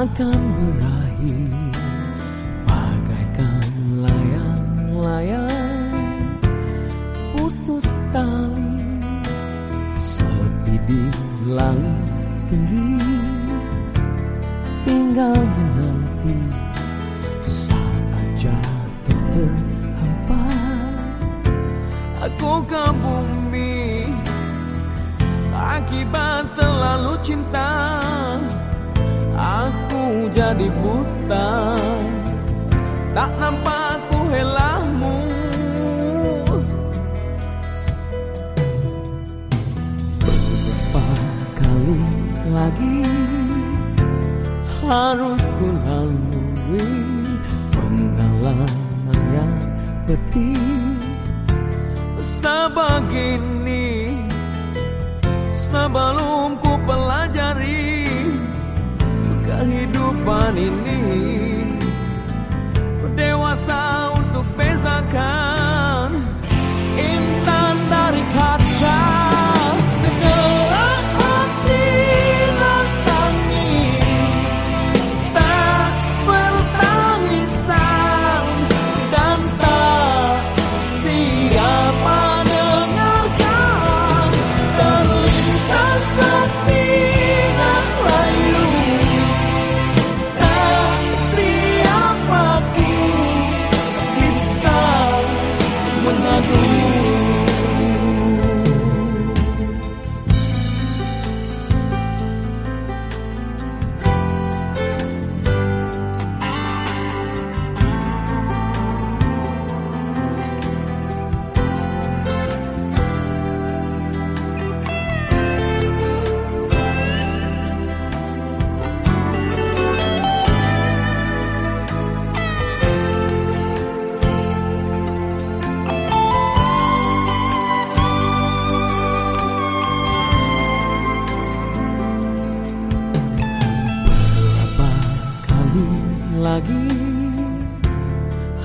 akan berakhir. Bagaikan layang-layang putus tali sepi di langit tinggi. Tinggal menanti saat jatuh terhempas. Aku ke bumi akibat terlalu cinta jadi buta. Tak nampak ku helahmu. Beberapa kali lagi harus ku lalui pengalaman yang pedih sebegini sebelum ku kehidupan ini dewasa lagi.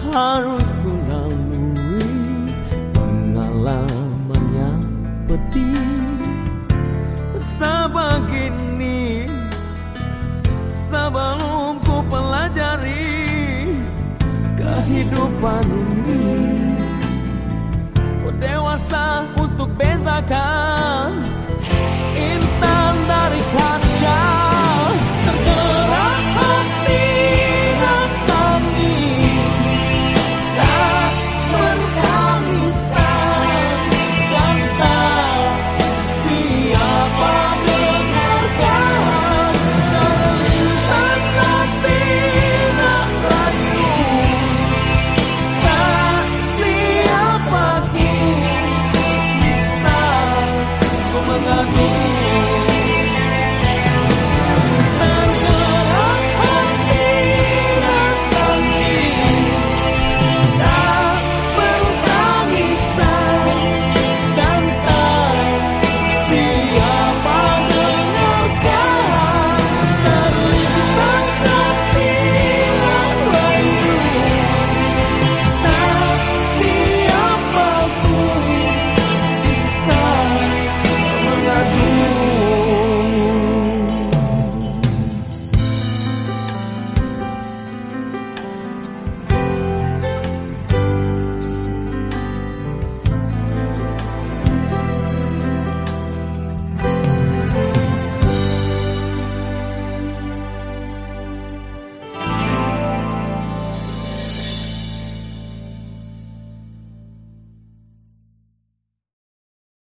Harus ku lalui pengalaman yang pedih sebegini sebelum ku pelajari kehidupan ini ku dewasa untuk bezakan